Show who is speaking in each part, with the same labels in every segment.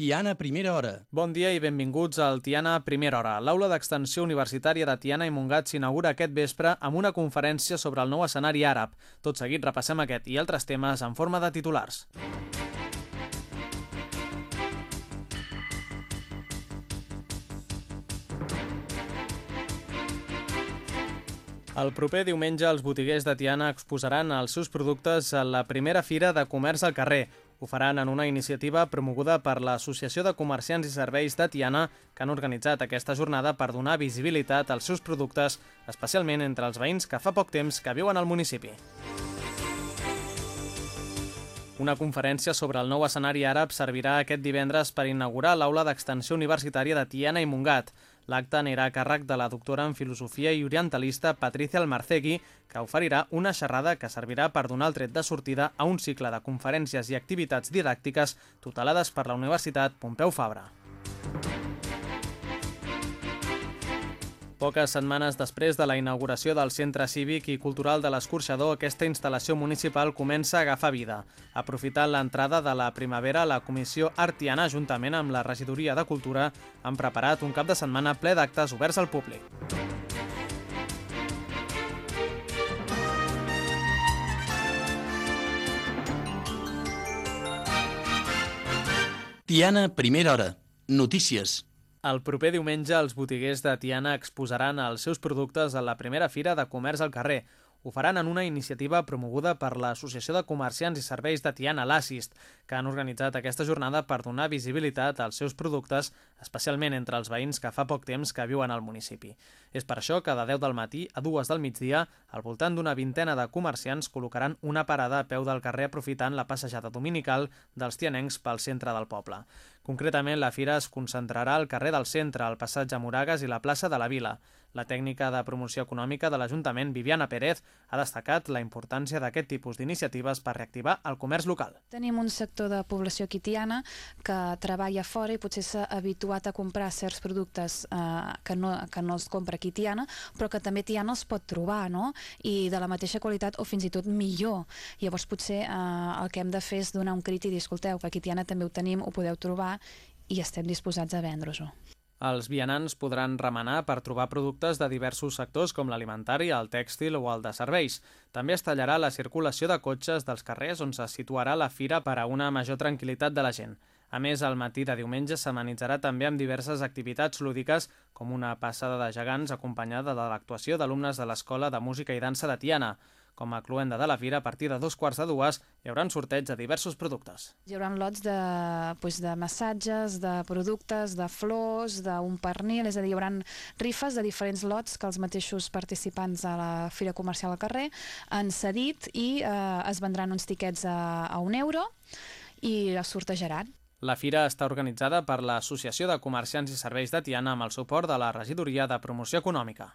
Speaker 1: Tiana Primera Hora.
Speaker 2: Bon dia i benvinguts al Tiana Primera Hora. L'aula d'extensió universitària de Tiana i Montgat s'inaugura aquest vespre amb una conferència sobre el nou escenari àrab. Tot seguit repassem aquest i altres temes en forma de titulars. El proper diumenge els botiguers de Tiana exposaran els seus productes a la primera fira de comerç al carrer. Ho faran en una iniciativa promoguda per l'Associació de Comerciants i Serveis de Tiana, que han organitzat aquesta jornada per donar visibilitat als seus productes, especialment entre els veïns que fa poc temps que viuen al municipi. Una conferència sobre el nou escenari àrab servirà aquest divendres per inaugurar l'aula d'extensió universitària de Tiana i Montgat. L'acte anirà a càrrec de la doctora en filosofia i orientalista Patricia Almarcegui, que oferirà una xerrada que servirà per donar el tret de sortida a un cicle de conferències i activitats didàctiques tutelades per la Universitat Pompeu Fabra. Poques setmanes després de la inauguració del Centre Cívic i Cultural de l'Escorxador, aquesta instal·lació municipal comença a agafar vida. Aprofitant l'entrada de la primavera, la Comissió Artiana, juntament amb la Regidoria de Cultura, han preparat un cap de setmana ple d'actes oberts al públic.
Speaker 1: Tiana Primera Hora. Notícies.
Speaker 2: El proper diumenge els botiguers de Tiana exposaran els seus productes a la primera fira de comerç al carrer. Ho faran en una iniciativa promoguda per l'Associació de Comerciants i Serveis de Tiana, l'Assist, que han organitzat aquesta jornada per donar visibilitat als seus productes, especialment entre els veïns que fa poc temps que viuen al municipi. És per això que de 10 del matí a 2 del migdia, al voltant d'una vintena de comerciants col·locaran una parada a peu del carrer aprofitant la passejada dominical dels tianencs pel centre del poble. Concretament, la fira es concentrarà al carrer del centre, al passatge Moragas i la plaça de la Vila. La tècnica de promoció econòmica de l'Ajuntament, Viviana Pérez, ha destacat la importància d'aquest tipus d'iniciatives per reactivar el comerç local.
Speaker 3: Tenim un sector de població quitiana que treballa fora i potser s'ha habituat a comprar certs productes eh, que, no, que no es compra aquí Tiana, però que també Tiana els pot trobar, no? I de la mateixa qualitat o fins i tot millor. Llavors potser eh, el que hem de fer és donar un crit i dir, escolteu, que aquí Tiana també ho tenim, ho podeu trobar i estem disposats a vendre-us-ho.
Speaker 2: Els vianants podran remenar per trobar productes de diversos sectors com l'alimentari, el tèxtil o el de serveis. També es tallarà la circulació de cotxes dels carrers on se situarà la fira per a una major tranquil·litat de la gent. A més, al matí de diumenge s'amenitzarà també amb diverses activitats lúdiques, com una passada de gegants acompanyada de l'actuació d'alumnes de l'Escola de Música i Dansa de Tiana. Com a cluenda de la fira, a partir de dos quarts de dues, hi haurà sorteig de diversos productes.
Speaker 3: Hi haurà lots de, doncs, de massatges, de productes, de flors, d'un pernil, és a dir, hi haurà rifes de diferents lots que els mateixos participants a la Fira Comercial al carrer han cedit i eh, es vendran uns tiquets a, a un euro i es sortejaran.
Speaker 2: La fira està organitzada per l'Associació de Comerciants i Serveis de Tiana amb el suport de la Regidoria de Promoció Econòmica.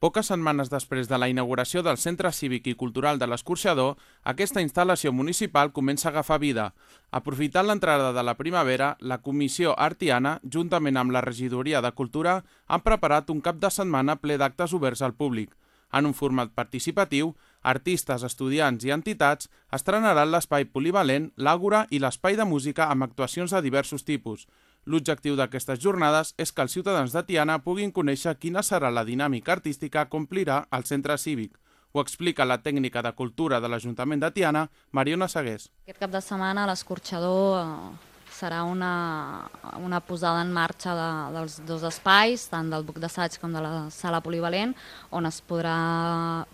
Speaker 4: Poques setmanes després de la inauguració del Centre Cívic i Cultural de l'Escorxador, aquesta instal·lació municipal comença a agafar vida. Aprofitant l'entrada de la primavera, la Comissió Artiana, juntament amb la Regidoria de Cultura, han preparat un cap de setmana ple d'actes oberts al públic. En un format participatiu, artistes, estudiants i entitats estrenaran l'espai polivalent, l'àgora i l'espai de música amb actuacions de diversos tipus. L'objectiu d'aquestes jornades és que els ciutadans de Tiana puguin conèixer quina serà la dinàmica artística que omplirà el centre cívic. Ho explica la tècnica de cultura de l'Ajuntament de Tiana, Mariona Segués.
Speaker 5: Aquest cap de setmana l'escorxador eh, serà una, una posada en marxa de, dels dos espais, tant del buc d'assaig com de la sala polivalent, on es podrà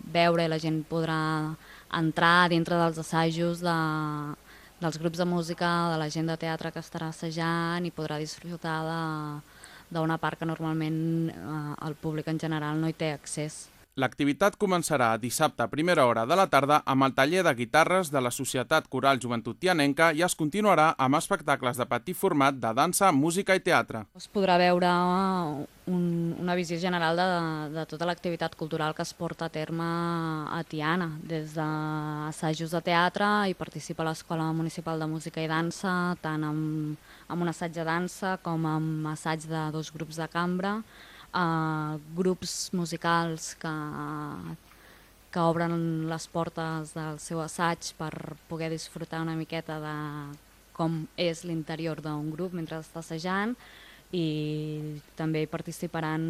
Speaker 5: veure i la gent podrà entrar dintre dels assajos de, dels grups de música, de la gent de teatre que estarà assajant i podrà disfrutar d'una part que normalment eh, el públic en general no hi té accés.
Speaker 4: L'activitat començarà dissabte a primera hora de la tarda amb el taller de guitarres de la Societat Coral Joventut Tianenca i es continuarà amb espectacles de petit format de dansa, música i teatre.
Speaker 5: Es podrà veure un, una visió general de, de tota l'activitat cultural que es porta a terme a Tiana, des d'assajos de teatre i participa a l'Escola Municipal de Música i Dansa, tant amb, amb un assaig de dansa com amb assaig de dos grups de cambra, uh, grups musicals que, que obren les portes del seu assaig per poder disfrutar una miqueta de com és l'interior d'un grup mentre està assajant i també hi participaran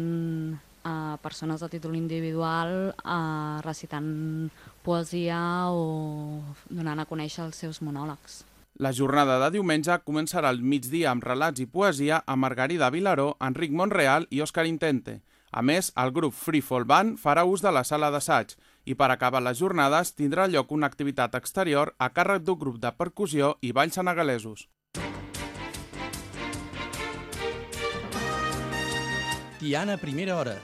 Speaker 5: eh, persones a títol individual eh, recitant poesia o donant a conèixer els seus monòlegs.
Speaker 4: La jornada de diumenge començarà al migdia amb relats i poesia a Margarida Vilaró, Enric Monreal i Òscar Intente. A més, el grup Free Fall Band farà ús de la sala d'assaig i per acabar les jornades tindrà lloc una activitat exterior a càrrec d'un grup de percussió i balls senegalesos.
Speaker 1: Tiana, primera hora.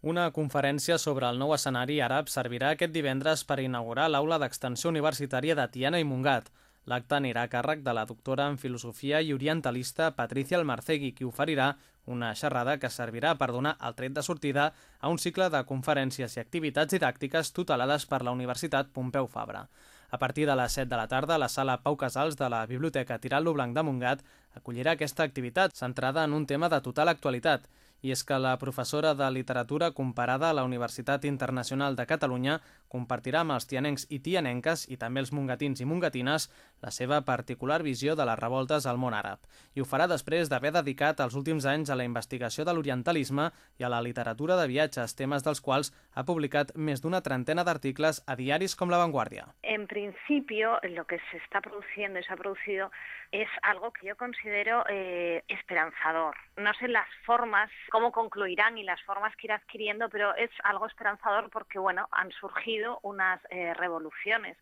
Speaker 2: Una conferència sobre el nou escenari àrab servirà aquest divendres per inaugurar l'aula d'extensió universitària de Tiana i Mungat. L'acte anirà a càrrec de la doctora en filosofia i orientalista Patricia Almarcegui, qui oferirà una xerrada que servirà per donar el tret de sortida a un cicle de conferències i activitats didàctiques tutelades per la Universitat Pompeu Fabra. A partir de les 7 de la tarda, la sala Pau Casals de la Biblioteca Tirant-lo Blanc de Montgat acollirà aquesta activitat centrada en un tema de total actualitat, i és que la professora de literatura comparada a la Universitat Internacional de Catalunya compartirà amb els tianencs i tianenques i també els mongatins i mongatines la seva particular visió de les revoltes al món àrab. I ho farà després d'haver dedicat els últims anys a la investigació de l'orientalisme i a la literatura de viatges, temes dels quals ha publicat més d'una trentena d'articles a diaris com La Vanguardia.
Speaker 6: En principio, lo que se está produciendo y se ha producido es algo que yo considero eh, esperanzador. No sé las formas, cómo concluirán y las formas que irá adquiriendo, pero es algo esperanzador porque, bueno, han surgido unas eh, revoluciones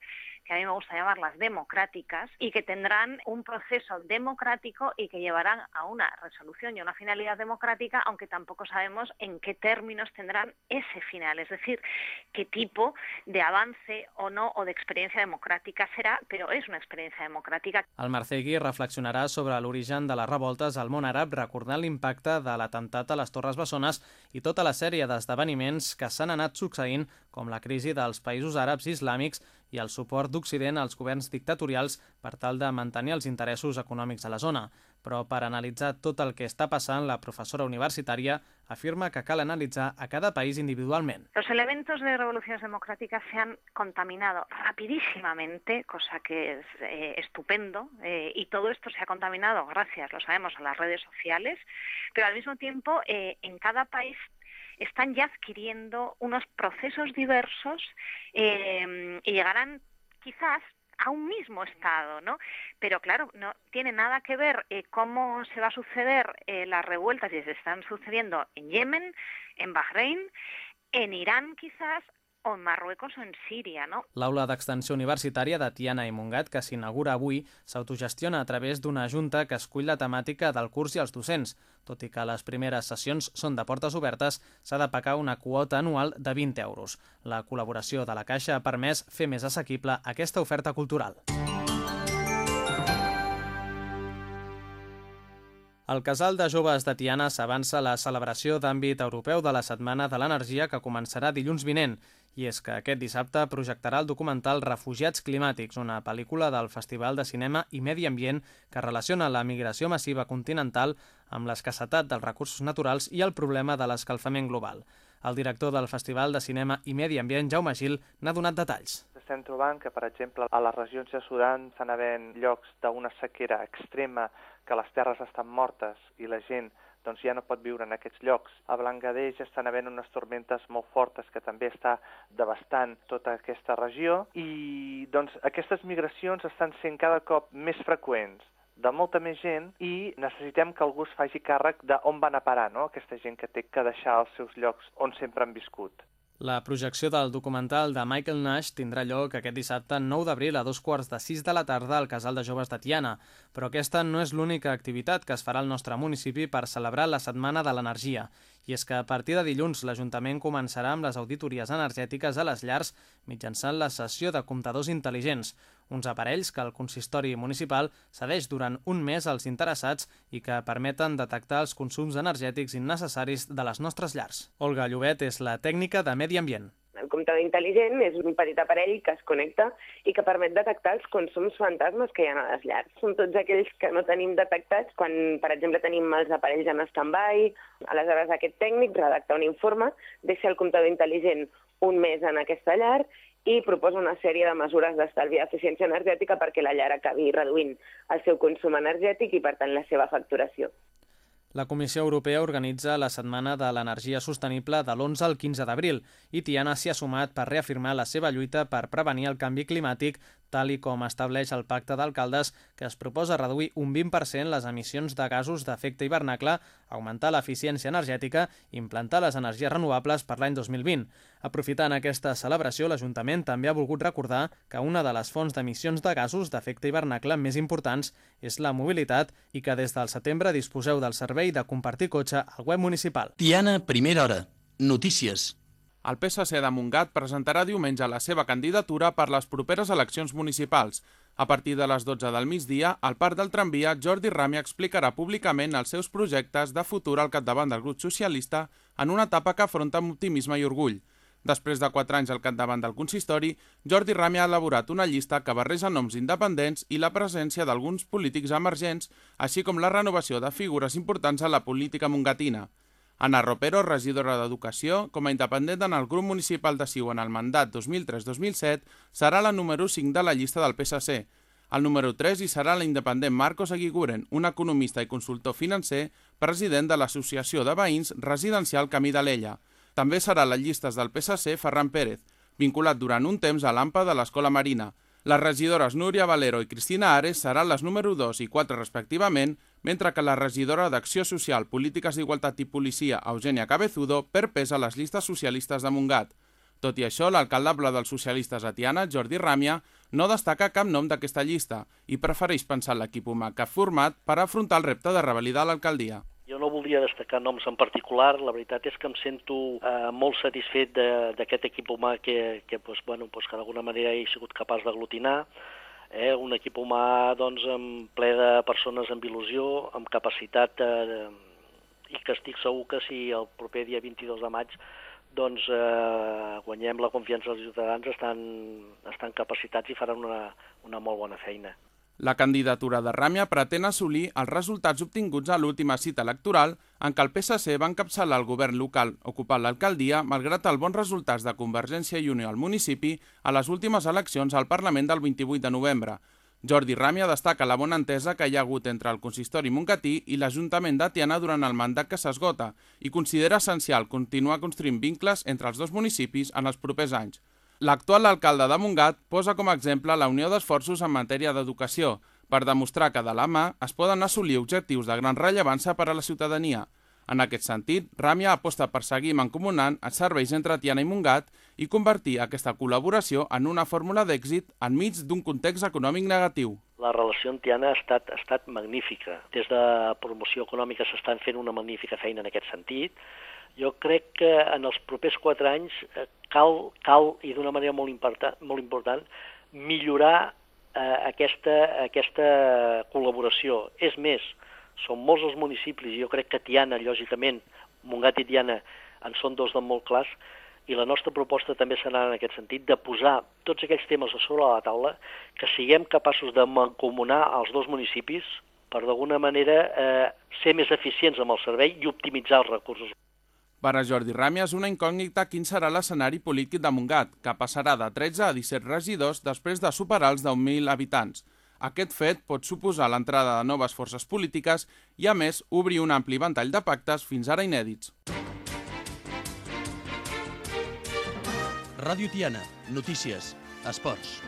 Speaker 6: que a mí me gusta llamarlas democráticas, y que tendrán un proceso democrático y que llevarán a una resolución y a una finalidad democrática, aunque tampoco sabemos en qué términos tendrán ese final, es decir, qué tipo de avance o no o de experiencia democràtica serà, però és una experiència democràtica.
Speaker 2: El Marcegui reflexionarà sobre l'origen de les revoltes al món àrab, recordant l'impacte de l'atemptat a les Torres Bessones i tota la sèrie d'esdeveniments que s'han anat succeint, com la crisi dels països àrabs islàmics i el suport d'Occident als governs dictatorials per tal de mantenir els interessos econòmics a la zona. Però per analitzar tot el que està passant, la professora universitària afirma que cal analitzar a cada país individualment.
Speaker 6: Los elementos de revoluciones democráticas se han contaminado rapidísimamente, cosa que es eh, estupendo, eh, y todo esto se ha contaminado gracias, lo sabemos, a las redes sociales, pero al mismo tiempo eh, en cada país están ya adquiriendo unos procesos diversos eh, y llegarán quizás a un mismo estado, ¿no? Pero claro, no tiene nada que ver eh, cómo se va a suceder eh, las revueltas y se están sucediendo en Yemen, en Bahrein, en Irán quizás o en Marruecos o en Síria, no?
Speaker 2: L'aula d'extensió universitària de Tiana i Montgat, que s'inaugura avui, s'autogestiona a través d'una junta que escull la temàtica del curs i els docents. Tot i que les primeres sessions són de portes obertes, s'ha de pagar una quota anual de 20 euros. La col·laboració de la Caixa ha permès fer més assequible aquesta oferta cultural. El casal de joves de Tiana s'avança la celebració d'àmbit europeu de la Setmana de l'Energia que començarà dilluns vinent. I és que aquest dissabte projectarà el documental Refugiats Climàtics, una pel·lícula del Festival de Cinema i Medi Ambient que relaciona la migració massiva continental amb l'escassetat dels recursos naturals i el problema de l'escalfament global. El director del Festival de Cinema i Medi Ambient, Jaume Gil, n'ha donat detalls.
Speaker 7: Estem trobant que, per exemple, a les regions de Sudan estan havent llocs d'una sequera extrema que les terres estan mortes i la gent doncs ja no pot viure en aquests llocs. A Bangladesh estan havent unes tormentes molt fortes que també està devastant tota aquesta regió i doncs aquestes migracions estan sent cada cop més freqüents de molta més gent i necessitem que algú es faci càrrec d'on van a parar, no? aquesta gent que té que deixar els seus llocs on sempre han viscut.
Speaker 2: La projecció del documental de Michael Nash tindrà lloc aquest dissabte 9 d'abril a dos quarts de 6 de la tarda al Casal de Joves de Tiana, però aquesta no és l'única activitat que es farà al nostre municipi per celebrar la Setmana de l'Energia. I és que a partir de dilluns l'Ajuntament començarà amb les auditories energètiques a les llars mitjançant la sessió de comptadors intel·ligents, uns aparells que el consistori municipal cedeix durant un mes als interessats i que permeten detectar els consums energètics innecessaris de les nostres llars. Olga Llobet és la tècnica de Medi Ambient.
Speaker 8: El comptador intel·ligent és un petit aparell que es connecta i que permet detectar els consums fantasmes que hi ha a les llars. Són tots aquells que no tenim detectats quan, per exemple, tenim els aparells en stand-by. Aleshores, aquest tècnic redacta un informe, deixa el comptador intel·ligent un mes en aquesta llar i proposa una sèrie de mesures d'estalvi d'eficiència energètica perquè la llar acabi reduint el seu consum energètic i, per tant, la seva facturació.
Speaker 2: La Comissió Europea organitza la Setmana de l'Energia Sostenible de l'11 al 15 d'abril i Tiana s'hi ha sumat per reafirmar la seva lluita per prevenir el canvi climàtic tal i com estableix el Pacte d'Alcaldes, que es proposa reduir un 20% les emissions de gasos d'efecte hivernacle, augmentar l'eficiència energètica i implantar les energies renovables per l'any 2020. Aprofitant aquesta celebració, l'Ajuntament també ha volgut recordar que una de les fonts d'emissions de gasos d'efecte hivernacle més importants és la mobilitat i que des del setembre disposeu del servei de compartir cotxe al web municipal.
Speaker 1: Tiana, primera hora. Notícies.
Speaker 4: El PSC de Montgat presentarà diumenge la seva candidatura per les properes eleccions municipals. A partir de les 12 del migdia, al Parc del Tramvia, Jordi Rami explicarà públicament els seus projectes de futur al capdavant del grup socialista en una etapa que afronta amb optimisme i orgull. Després de 4 anys al capdavant del consistori, Jordi Rami ha elaborat una llista que barreja noms independents i la presència d'alguns polítics emergents, així com la renovació de figures importants a la política mongatina. Ana Ropero, regidora d'Educació, com a independent en el grup municipal de Siu en el mandat 2003-2007, serà la número 5 de la llista del PSC. El número 3 hi serà l'independent Marcos Aguiguren, un economista i consultor financer, president de l'Associació de Veïns Residencial Camí de l'Ella. També serà a les llistes del PSC Ferran Pérez, vinculat durant un temps a l'AMPA de l'Escola Marina. Les regidores Núria Valero i Cristina Ares seran les número 2 i 4 respectivament, mentre que la regidora d'Acció Social, Polítiques d'Igualtat i Policia, Eugènia Cabezudo, perpesa les llistes socialistes de Montgat. Tot i això, l'alcaldable dels socialistes a Tiana, Jordi Ràmia, no destaca cap nom d'aquesta llista i prefereix pensar l'equip humà que ha format per afrontar el repte de revalidar l'alcaldia.
Speaker 9: Jo no volia destacar noms en particular, la veritat és que em sento eh, molt satisfet d'aquest equip humà que, que, pues, bueno, pues, que d'alguna manera he sigut capaç d'aglutinar, eh, un equip humà doncs, en ple de persones amb il·lusió, amb capacitat, eh, i que estic segur que si el proper dia 22 de maig doncs, eh, guanyem la confiança dels ciutadans, estan, estan capacitats i faran una, una molt bona feina.
Speaker 4: La candidatura de Ràmia pretén assolir els resultats obtinguts a l'última cita electoral en què el PSC va encapçalar el govern local ocupant l'alcaldia malgrat els bons resultats de Convergència i Unió al municipi a les últimes eleccions al Parlament del 28 de novembre. Jordi Ràmia destaca la bona entesa que hi ha hagut entre el consistori Montgatí i l'Ajuntament de Tiana durant el mandat que s'esgota i considera essencial continuar construint vincles entre els dos municipis en els propers anys. L'actual alcalde de Montgat posa com a exemple la unió d'esforços en matèria d'educació per demostrar que de la mà es poden assolir objectius de gran rellevància per a la ciutadania. En aquest sentit, Ràmia aposta per seguir mancomunant els serveis entre Tiana i Montgat i convertir aquesta col·laboració en una fórmula d'èxit enmig d'un context econòmic negatiu.
Speaker 9: La relació amb Tiana ha estat, ha estat magnífica. Des de promoció econòmica s'estan fent una magnífica feina en aquest sentit jo crec que en els propers quatre anys eh, cal, cal i d'una manera molt important, molt important millorar eh, aquesta, aquesta col·laboració. És més, són molts els municipis, jo crec que Tiana, lògicament, Montgat i Tiana en són dos de molt clars, i la nostra proposta també serà en aquest sentit de posar tots aquells temes a sobre la taula, que siguem capaços de mancomunar els dos municipis per d'alguna manera eh, ser més eficients amb el servei i optimitzar els recursos.
Speaker 4: Per a Jordi Ràmia és una incògnita quin serà l'escenari polític de Montgat, que passarà de 13 a 17 regidors després de superar els 10.000 habitants. Aquest fet pot suposar l'entrada de noves forces polítiques i, a més, obrir un ampli ventall de pactes fins ara inèdits.
Speaker 1: Ràdio Tiana, notícies, esports.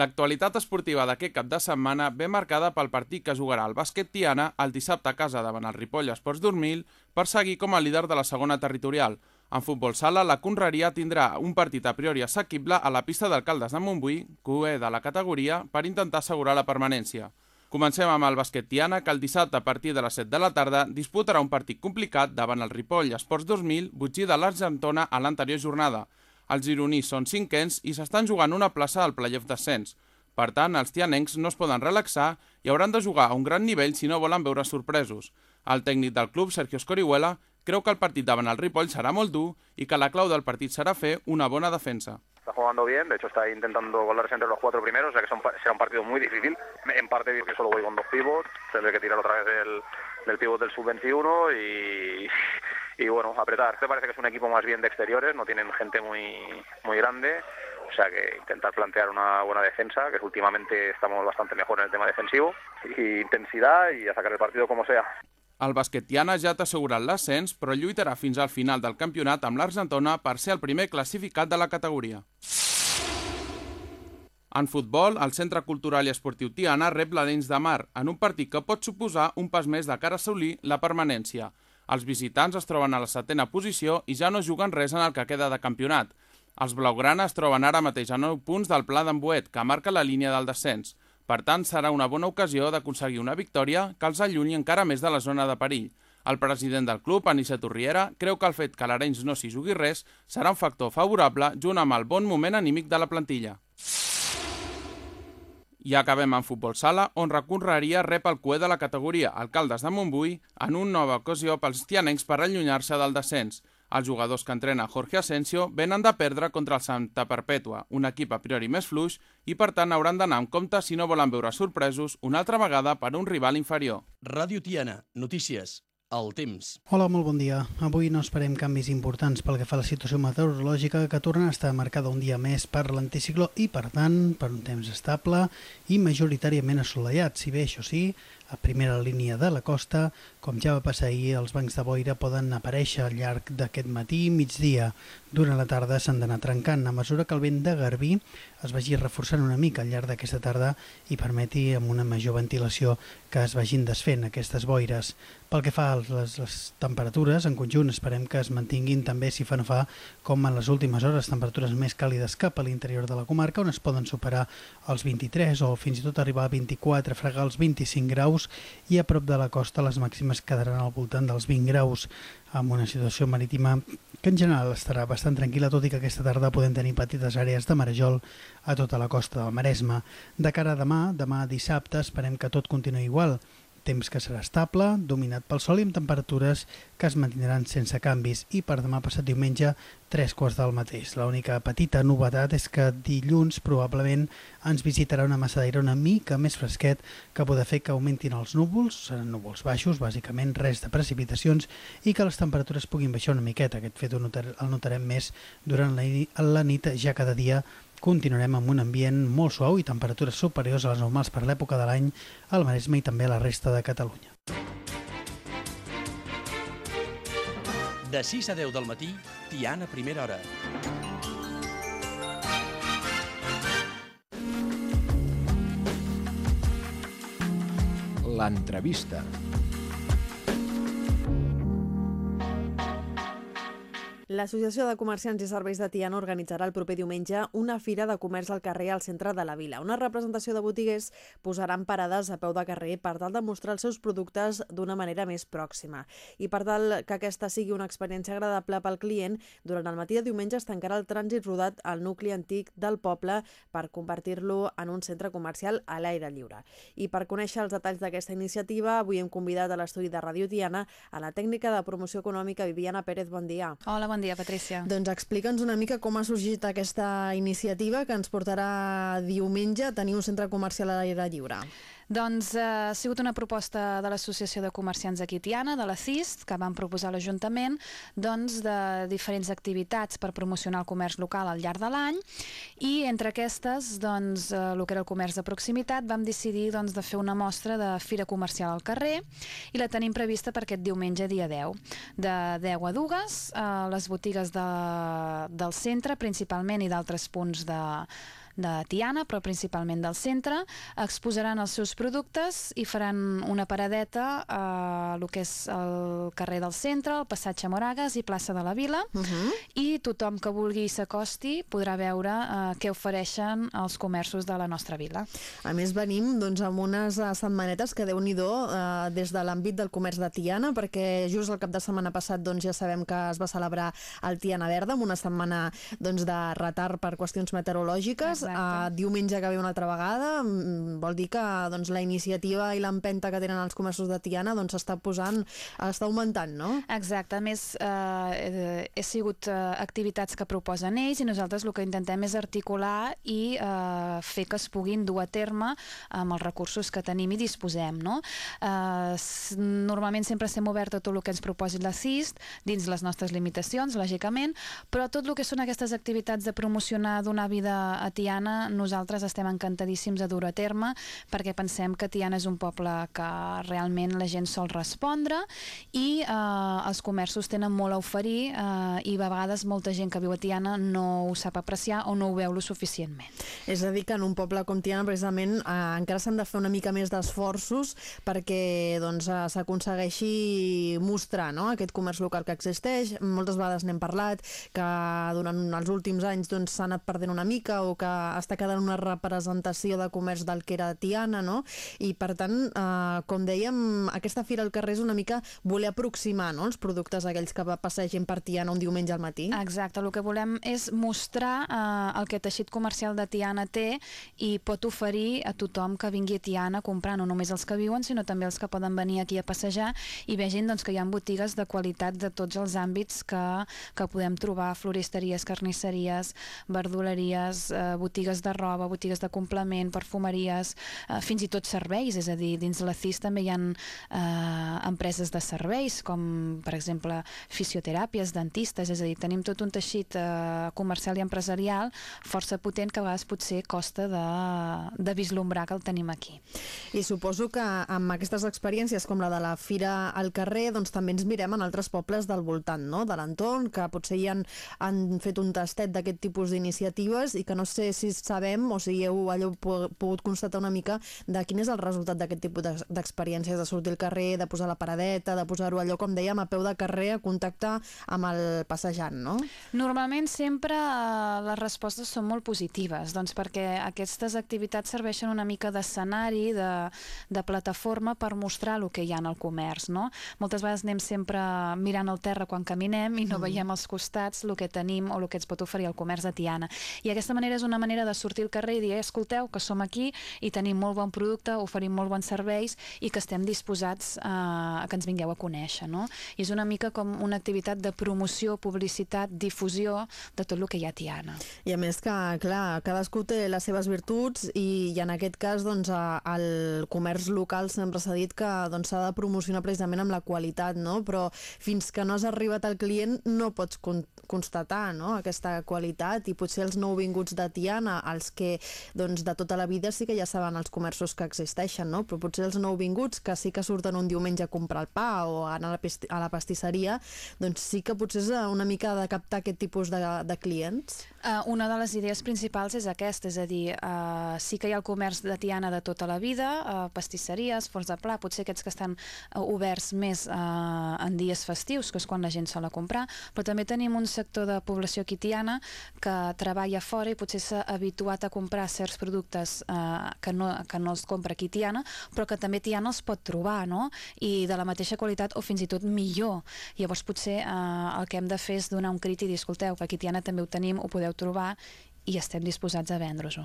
Speaker 4: L'actualitat esportiva d'aquest cap de setmana ve marcada pel partit que jugarà el bàsquet Tiana el dissabte a casa davant el Ripoll Esports Dormil per seguir com a líder de la segona territorial. En futbol sala, la Conreria tindrà un partit a priori assequible a la pista d'alcaldes de Montbui, QE de la categoria, per intentar assegurar la permanència. Comencem amb el bàsquet Tiana, que el dissabte a partir de les 7 de la tarda disputarà un partit complicat davant el Ripoll Esports 2000, butxí de l'Argentona a l'anterior jornada. Els gironís són cinquens i s'estan jugant una plaça al playoff d'ascens. Per tant, els tianencs no es poden relaxar i hauran de jugar a un gran nivell si no volen veure sorpresos. El tècnic del club, Sergio Escorihuela, Creu que el partit davant el Ripoll serà molt dur i que la clau del partit serà fer una bona defensa.
Speaker 10: Está jugando bien, de hecho está intentando colarse entre los cuatro primeros, o sea que son, será un partido muy difícil. En parte que solo voy con dos pivots, ve que tirar otra vez del, del pivot del sub-21 y, y bueno, apretar. Me parece que es un equipo más bien de exteriores, no tienen gente muy, muy grande, o sea que intentar plantear una buena defensa, que últimamente estamos bastante mejor en el tema defensivo, y intensidad y a sacar el partido como sea.
Speaker 4: El basquetiana ja t'ha assegurat l'ascens, però lluitarà fins al final del campionat amb l'Argentona per ser el primer classificat de la categoria. En futbol, el Centre Cultural i Esportiu Tiana rep l'Arenys de Mar en un partit que pot suposar un pas més de cara a assolir la permanència. Els visitants es troben a la setena posició i ja no juguen res en el que queda de campionat. Els blaugrana es troben ara mateix a 9 punts del pla d'embuet, que marca la línia del descens. Per tant, serà una bona ocasió d'aconseguir una victòria que els allunyi encara més de la zona de perill. El president del club, Aniceto Riera, creu que el fet que l'Arenys no s'hi jugui res serà un factor favorable junt amb el bon moment anímic de la plantilla. I acabem en futbol sala, on Recorreria rep el cué de la categoria Alcaldes de Montbui en una nova ocasió pels tianencs per allunyar-se del descens. Els jugadors que entrena Jorge Asensio venen de perdre contra el Santa Perpètua, un equip a priori més fluix, i per tant hauran d'anar amb compte si no volen veure sorpresos una altra vegada per un rival inferior.
Speaker 1: Ràdio Tiana, notícies, el temps.
Speaker 11: Hola, molt bon dia. Avui no esperem canvis importants pel que fa a la situació meteorològica que torna a estar marcada un dia més per l'anticicló i, per tant, per un temps estable i majoritàriament assolellat. Si bé, això sí, a primera línia de la costa, com ja va passar ahir, els bancs de boira poden aparèixer al llarg d'aquest matí i migdia. Durant la tarda s'han d'anar trencant a mesura que el vent de Garbí es vagi reforçant una mica al llarg d'aquesta tarda i permeti amb una major ventilació que es vagin desfent aquestes boires. Pel que fa a les, les temperatures, en conjunt esperem que es mantinguin també, si fa no fa, com en les últimes hores, temperatures més càlides cap a l'interior de la comarca, on es poden superar els 23 o fins i tot arribar a 24, fregar els 25 graus i a prop de la costa les màximes quedaran al voltant dels 20 graus amb una situació marítima que en general estarà bastant tranquil·la, tot i que aquesta tarda podem tenir petites àrees de marejol a tota la costa del Maresme. De cara a demà, demà dissabte, esperem que tot continuï igual temps que serà estable, dominat pel sol i amb temperatures que es mantindran sense canvis i per demà passat diumenge tres quarts del mateix. L'única petita novetat és que dilluns probablement ens visitarà una massa d'aire una mica més fresquet que poder fer que augmentin els núvols, seran núvols baixos, bàsicament res de precipitacions i que les temperatures puguin baixar una miqueta. Aquest fet el notarem més durant la nit ja cada dia continuarem amb un ambient molt suau i temperatures superiors a les normals per l'època de l'any al Maresme i també a la resta de Catalunya.
Speaker 1: De 6 a 10 del matí, Tiana Primera Hora.
Speaker 12: L'entrevista.
Speaker 13: L'Associació de Comerciants i Serveis de Tiana organitzarà el proper diumenge una fira de comerç al carrer al centre de la vila. Una representació de botiguers posaran parades a peu de carrer per tal de mostrar els seus productes d'una manera més pròxima. I per tal que aquesta sigui una experiència agradable pel client, durant el matí de diumenge es tancarà el trànsit rodat al nucli antic del poble per convertir-lo en un centre comercial a l'aire lliure. I per conèixer els detalls d'aquesta iniciativa, avui hem convidat a l'estudi de Radio Tiana a la tècnica de promoció econòmica Viviana Pérez. Bon dia.
Speaker 3: Hola, bon dia, Patricia.
Speaker 13: Doncs explica'ns una mica com ha sorgit aquesta iniciativa que ens portarà diumenge a tenir un centre comercial a l'aire lliure.
Speaker 3: Doncs eh, ha sigut una proposta de l'Associació de Comerciants aquí Tiana, de la CIS, que van proposar l'Ajuntament doncs, de diferents activitats per promocionar el comerç local al llarg de l'any i entre aquestes, doncs, eh, el que era el comerç de proximitat, vam decidir doncs, de fer una mostra de fira comercial al carrer i la tenim prevista per aquest diumenge dia 10. De 10 a 2 a les botigues de, del centre principalment i d'altres punts de, de Tiana, però principalment del centre, exposaran els seus productes i faran una paradeta a el que és el carrer del centre, el passatge Moragas i plaça de la Vila, uh -huh. i tothom que vulgui s'acosti podrà veure uh, què ofereixen els comerços de la nostra vila.
Speaker 13: A més, venim doncs, amb unes uh, setmanetes que déu nhi uh, des de l'àmbit del comerç de Tiana, perquè just el cap de setmana passat doncs, ja sabem que es va celebrar el Tiana Verda, amb una setmana doncs, de retard per qüestions meteorològiques, uh, diumenge que ve una altra vegada, mm, vol dir que doncs, la iniciativa i l'empenta que tenen els comerços de Tiana doncs està posant, està augmentant, no?
Speaker 3: Exacte, a més eh, he sigut eh, activitats que proposen ells i nosaltres el que intentem és articular i eh, fer que es puguin dur a terme amb els recursos que tenim i disposem, no? Eh, normalment sempre estem oberts a tot el que ens proposi la CIST, dins les nostres limitacions, lògicament, però tot el que són aquestes activitats de promocionar, donar vida a Tiana, nosaltres estem encantadíssims a dur a terme perquè pensem que Tiana és un poble que realment la gent sol respondre i eh, els comerços tenen molt a oferir eh, i a vegades molta gent que viu a Tiana no ho sap apreciar o no ho veu lo suficientment.
Speaker 13: És a dir, que en un poble com Tiana precisament eh, encara s'han de fer una mica més d'esforços perquè doncs, eh, s'aconsegueixi mostrar no? aquest comerç local que existeix. Moltes vegades n'hem parlat que durant els últims anys doncs, s'ha doncs, anat perdent una mica o que està quedant una representació de comerç del que era Tiana, no? I per tant, eh, com dèiem, aquesta fira al carrer és una mica voler aproximar no? els productes aquells que passegin per Tiana un diumenge al matí.
Speaker 3: Exacte, el que volem és mostrar eh, el que teixit comercial de Tiana té i pot oferir a tothom que vingui a Tiana a comprar, no només els que viuen, sinó també els que poden venir aquí a passejar i vegin doncs, que hi ha botigues de qualitat de tots els àmbits que, que podem trobar, floristeries, carnisseries, verduleries, eh, botigues de roba, botigues de complement, perfumeries, eh, fins i tot serveis, és a dir, dins la CIS també hi ha eh, empreses de serveis, com per exemple fisioteràpies, dentistes, és a dir, tenim tot un teixit eh, comercial i empresarial força potent que a vegades potser costa de, de vislumbrar que el tenim aquí.
Speaker 13: I suposo que amb aquestes experiències com la de la Fira al carrer, doncs també ens mirem en altres pobles del voltant, no? de l'entorn, que potser hi han, han fet un tastet d'aquest tipus d'iniciatives i que no sé sabem o si heu allò pogut constatar una mica de quin és el resultat d'aquest tipus d'experiències, de sortir al carrer, de posar la paradeta, de posar-ho allò, com dèiem, a peu de carrer, a contacte amb el passejant, no?
Speaker 3: Normalment sempre eh, les respostes són molt positives, doncs perquè aquestes activitats serveixen una mica d'escenari, de, de plataforma per mostrar el que hi ha en el comerç, no? Moltes vegades anem sempre mirant el terra quan caminem i no mm. veiem als costats el que tenim o el que ens pot oferir el comerç de Tiana. I aquesta manera és una manera de sortir al carrer i dir, escolteu, que som aquí i tenim molt bon producte, oferim molt bons serveis i que estem disposats a, a que ens vingueu a conèixer, no? I és una mica com una activitat de promoció, publicitat, difusió de tot el que hi ha a Tiana.
Speaker 13: I a més que, clar, cadascú té les seves virtuts i, i en aquest cas doncs, el comerç local sempre s'ha dit que doncs, s'ha de promocionar precisament amb la qualitat, no? però fins que no has arribat al client no pots con constatar no? aquesta qualitat i potser els nouvinguts de Tiana, els que doncs, de tota la vida sí que ja saben els comerços que existeixen, no? però potser els nouvinguts que sí que surten un diumenge a comprar el pa o anar a la, a la pastisseria, doncs sí que potser és una mica de captar aquest tipus de, de clients.
Speaker 3: Uh, una de les idees principals és aquesta, és a dir, uh, sí que hi ha el comerç de Tiana de tota la vida, uh, pastisseries, forns de pla, potser aquests que estan uh, oberts més uh, en dies festius, que és quan la gent sol a comprar, però també tenim un sector de població quitiana que treballa fora i potser habituat a comprar certs productes uh, que, no, que no es compra aquí Tiana, però que també Tiana els pot trobar, no? I de la mateixa qualitat o fins i tot millor. Llavors potser uh, el que hem de fer és donar un crit i dir, escolteu, que aquí Tiana també ho tenim, ho podeu trobar i estem disposats a vendre-us-ho.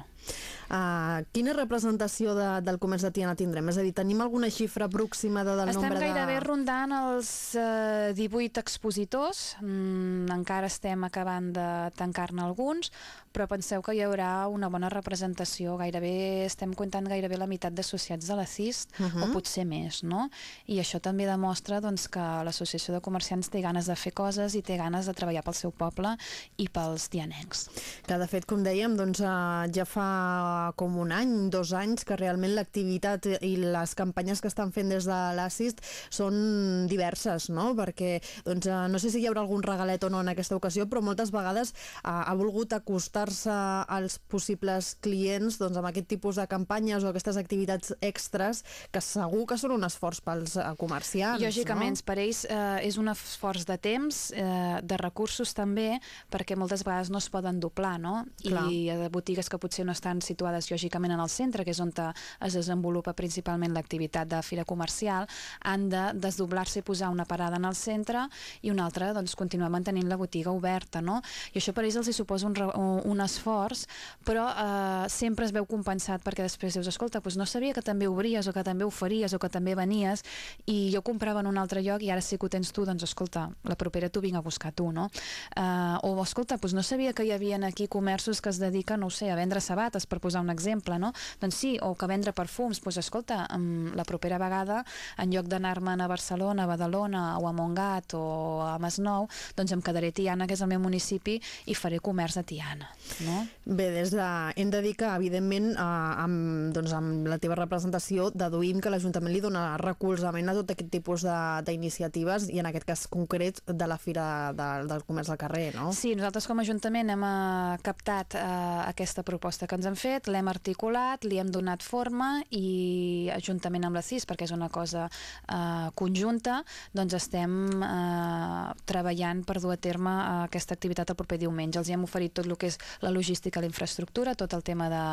Speaker 13: Uh, quina representació de, del comerç de Tiana tindrem? És a dir, tenim alguna xifra aproximada del
Speaker 3: estem
Speaker 13: nombre de...
Speaker 3: Estem gairebé rondant els uh, eh, 18 expositors, mm, encara estem acabant de tancar-ne alguns, però penseu que hi haurà una bona representació, gairebé estem comptant gairebé la meitat d'associats de la CIST, uh -huh. o mhm. potser més, no? I això també demostra doncs, que l'Associació de Comerciants té ganes de fer coses i té ganes de treballar pel seu poble i pels dianencs.
Speaker 13: Que de fet, com dèiem, doncs, uh, ja fa com un any, dos anys, que realment l'activitat i les campanyes que estan fent des de l'ASIST són diverses, no? Perquè doncs, uh, no sé si hi haurà algun regalet o no en aquesta ocasió, però moltes vegades uh, ha volgut acostar adreçar-se als possibles clients doncs, amb aquest tipus de campanyes o aquestes activitats extres que segur que són un esforç pels eh, comerciants.
Speaker 3: Lògicament,
Speaker 13: no?
Speaker 3: per ells eh, és un esforç de temps, eh, de recursos també, perquè moltes vegades no es poden doblar, no? Clar. i de botigues que potser no estan situades lògicament en el centre, que és on es desenvolupa principalment l'activitat de fira comercial, han de desdoblar-se i posar una parada en el centre i una altra doncs, continuar mantenint la botiga oberta. No? I això per ells els hi suposa un, un esforç, però eh, sempre es veu compensat perquè després dius, escolta, doncs no sabia que també obries o que també ho faries o que també venies i jo comprava en un altre lloc i ara sí que ho tens tu, doncs escolta, la propera t'ho vinc a buscar tu, no? Uh, o escolta, doncs no sabia que hi havia aquí comerços que es dediquen, no sé, a vendre sabates, per posar un exemple, no? Doncs sí, o que vendre perfums, doncs escolta, la propera vegada, en lloc d'anar-me'n a Barcelona, a Badalona o a Montgat o a Masnou, doncs em quedaré a Tiana, que és el meu municipi, i faré comerç a Tiana, no?
Speaker 13: Bé, des de... hem de dir que, evidentment, eh, amb, doncs, amb la teva representació, deduïm que l'Ajuntament li dona recolzament a tot aquest tipus d'iniciatives i en aquest cas concret de la Fira de, del Comerç al Carrer, no?
Speaker 3: Sí, nosaltres com a Ajuntament hem uh, captat uh, aquesta proposta que ens han fet, l'hem articulat, li hem donat forma i juntament amb la CIS, perquè és una cosa uh, conjunta, doncs estem uh, treballant per dur a terme uh, aquesta activitat el proper diumenge. Els hi hem oferit tot el que és la logística, la infraestructura, tot el tema de,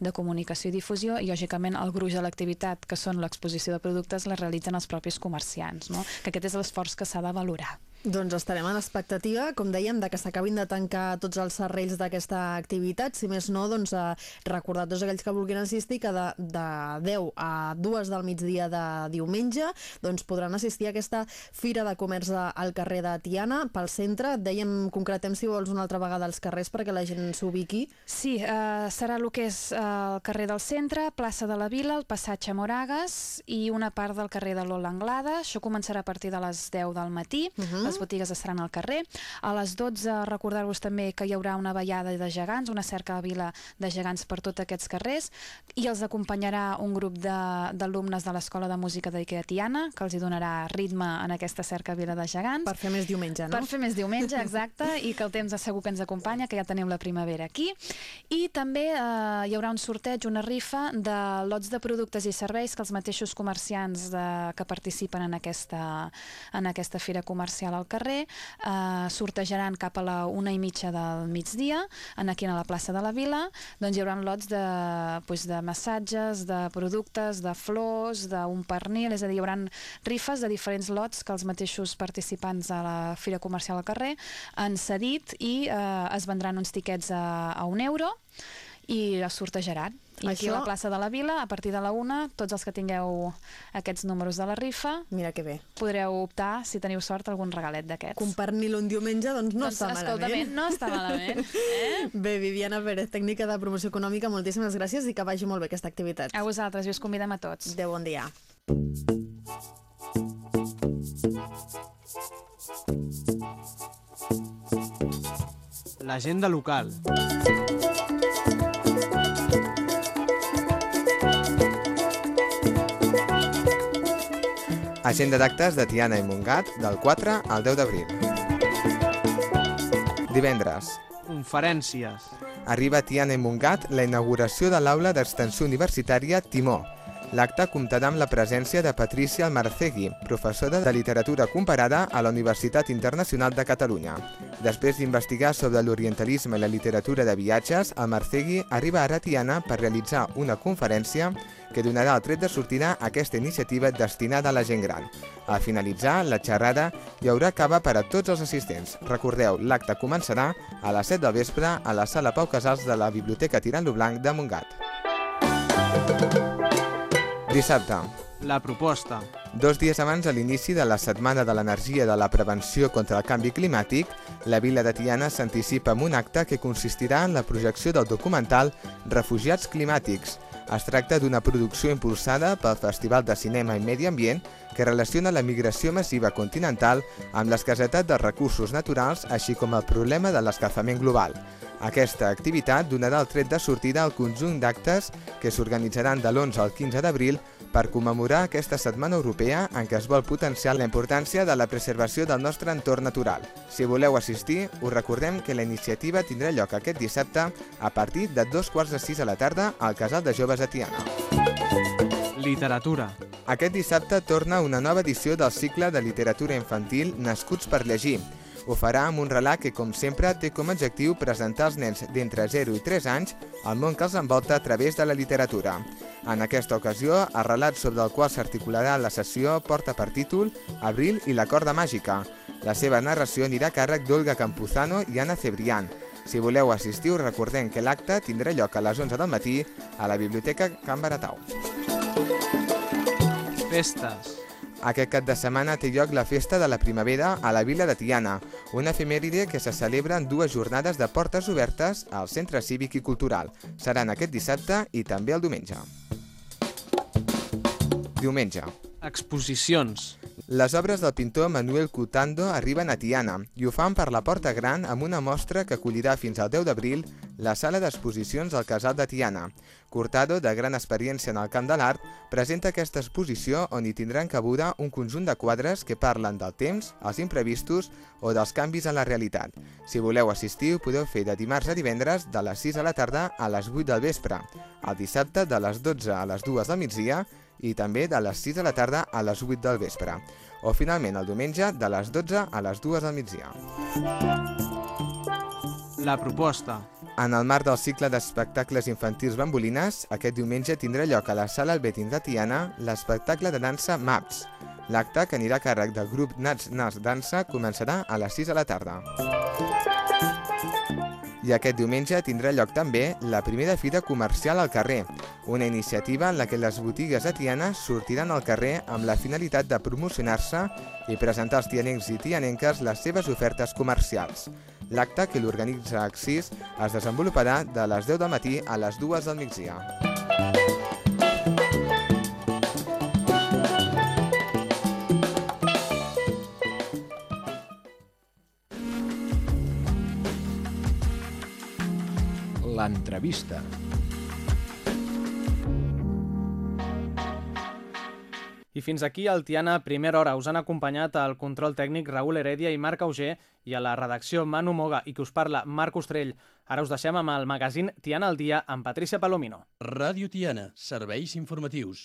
Speaker 3: de comunicació i difusió i, lògicament, el gruix de l'activitat, que són l'exposició de productes, la realitzen els propis comerciants, no? que aquest és l'esforç que s'ha de valorar.
Speaker 13: Doncs estarem en expectativa, com dèiem, de que s'acabin de tancar tots els serrells d'aquesta activitat. Si més no, doncs, eh, recordar tots aquells que vulguin assistir que de, de 10 a 2 del migdia de diumenge doncs, podran assistir a aquesta Fira de Comerç al carrer de Tiana, pel centre. Dèiem, concretem, si vols, una altra vegada els carrers perquè la gent s'ubiqui.
Speaker 3: Sí, eh, serà el que és eh, el carrer del centre, plaça de la Vila, el passatge Moragas i una part del carrer de l'Ola Anglada. Això començarà a partir de les 10 del matí. Uh -huh les botigues estaran al carrer. A les 12 recordar-vos també que hi haurà una ballada de gegants, una cerca de vila de gegants per tots aquests carrers i els acompanyarà un grup d'alumnes de, de l'Escola de Música de Tiana que els hi donarà ritme en aquesta cerca vila de gegants.
Speaker 13: Per fer més diumenge, no?
Speaker 3: Per fer més diumenge, exacte, i que el temps segur que ens acompanya, que ja tenim la primavera aquí. I també eh, hi haurà un sorteig, una rifa de lots de productes i serveis que els mateixos comerciants de, que participen en aquesta, en aquesta fira comercial al al carrer, eh, sortejaran cap a la una i mitja del migdia, en aquí a la plaça de la Vila, doncs hi haurà lots de, doncs, de massatges, de productes, de flors, d'un pernil, és a dir, hi haurà rifes de diferents lots que els mateixos participants a la Fira Comercial al carrer han cedit i eh, es vendran uns tiquets a, a un euro i es sortejaran. I aquí Això... a la plaça de la Vila, a partir de la una, tots els que tingueu aquests números de la rifa...
Speaker 13: Mira que bé.
Speaker 3: Podreu optar, si teniu sort, algun regalet d'aquests.
Speaker 13: Un pernil un diumenge, doncs no doncs, està malament.
Speaker 3: no està malament. Eh?
Speaker 13: Bé, Viviana Pérez, tècnica de promoció econòmica, moltíssimes gràcies i que vagi molt bé aquesta activitat.
Speaker 3: A vosaltres, i us convidem a tots.
Speaker 13: Adéu, bon dia.
Speaker 2: L'agenda local.
Speaker 12: Agenda d'actes de Tiana i Montgat del 4 al 10 d'abril. Divendres.
Speaker 2: Conferències.
Speaker 12: Arriba a Tiana i Montgat la inauguració de l'aula d'extensió universitària Timó. L'acte comptarà amb la presència de Patricia Almarcegui, professora de literatura comparada a la Universitat Internacional de Catalunya. Després d'investigar sobre l'orientalisme i la literatura de viatges, Almarcegui arriba a Tiana per realitzar una conferència que donarà el tret de sortida a aquesta iniciativa destinada a la gent gran. A finalitzar la xerrada hi haurà cava per a tots els assistents. Recordeu, l'acte començarà a les 7 del vespre a la sala Pau Casals de la Biblioteca Tirant-lo Blanc de Montgat. Dissabte.
Speaker 2: La proposta.
Speaker 12: Dos dies abans de l'inici de la Setmana de l'Energia de la Prevenció contra el Canvi Climàtic, la vila de Tiana s'anticipa amb un acte que consistirà en la projecció del documental Refugiats Climàtics, es tracta d'una producció impulsada pel Festival de Cinema i Medi Ambient que relaciona la migració massiva continental amb l'escassetat dels recursos naturals, així com el problema de l'escalfament global. Aquesta activitat donarà el tret de sortida al conjunt d'actes que s'organitzaran de l'11 al 15 d'abril per commemorar aquesta Setmana Europea en què es vol potenciar la importància de la preservació del nostre entorn natural. Si voleu assistir, us recordem que la iniciativa tindrà lloc aquest dissabte a partir de dos quarts de sis a la tarda al Casal de Joves a Tiana.
Speaker 2: Literatura.
Speaker 12: Aquest dissabte torna una nova edició del cicle de literatura infantil Nascuts per llegir, Ho farà amb un relat que, com sempre, té com a objectiu presentar als nens d'entre 0 i 3 anys el món que els envolta a través de la literatura. En aquesta ocasió, el relat sobre el qual s'articularà la sessió porta per títol Abril i la corda màgica. La seva narració anirà a càrrec d'Olga Campuzano i Anna Cebrián. Si voleu assistir, recordem que l'acte tindrà lloc a les 11 del matí a la Biblioteca Can Baratau.
Speaker 2: Festes.
Speaker 12: Aquest cap de setmana té lloc la Festa de la Primavera a la Vila de Tiana, una efemèride que se celebra en dues jornades de portes obertes al Centre Cívic i Cultural. Seran aquest dissabte i també el diumenge. Diumenge.
Speaker 2: Exposicions.
Speaker 12: Les obres del pintor Manuel Cutando arriben a Tiana i ho fan per la Porta Gran amb una mostra que acollirà fins al 10 d'abril la sala d'exposicions del Casal de Tiana. Curtado, de gran experiència en el camp de l'art, presenta aquesta exposició on hi tindran cabuda un conjunt de quadres que parlen del temps, els imprevistos o dels canvis en la realitat. Si voleu assistir, podeu fer de dimarts a divendres de les 6 a la tarda a les 8 del vespre, el dissabte de les 12 a les 2 del migdia i també de les 6 de la tarda a les 8 del vespre, o finalment el diumenge de les 12 a les 2 del migdia.
Speaker 2: La proposta.
Speaker 12: En el marc del cicle d'espectacles infantils bambolines, aquest diumenge tindrà lloc a la sala Albetín de Tiana l'espectacle de dansa MAPS. L'acte, que anirà a càrrec del grup Nats Nas Dansa, començarà a les 6 de la tarda. I aquest diumenge tindrà lloc també la primera fira comercial al carrer, una iniciativa en la que les botigues de Tiana sortiran al carrer amb la finalitat de promocionar-se i presentar als tianencs i tianenques les seves ofertes comercials. L'acte, que l'organitza Axis, es desenvoluparà de les 10 del matí a les 2 del migdia.
Speaker 14: L'entrevista.
Speaker 2: I fins aquí el Tiana Primera Hora. Us han acompanyat al control tècnic Raül Heredia i Marc Auger i a la redacció Manu Moga i que us parla Marc Ostrell. Ara us deixem amb el magazín Tiana al dia amb Patricia Palomino.
Speaker 1: Ràdio Tiana, serveis informatius.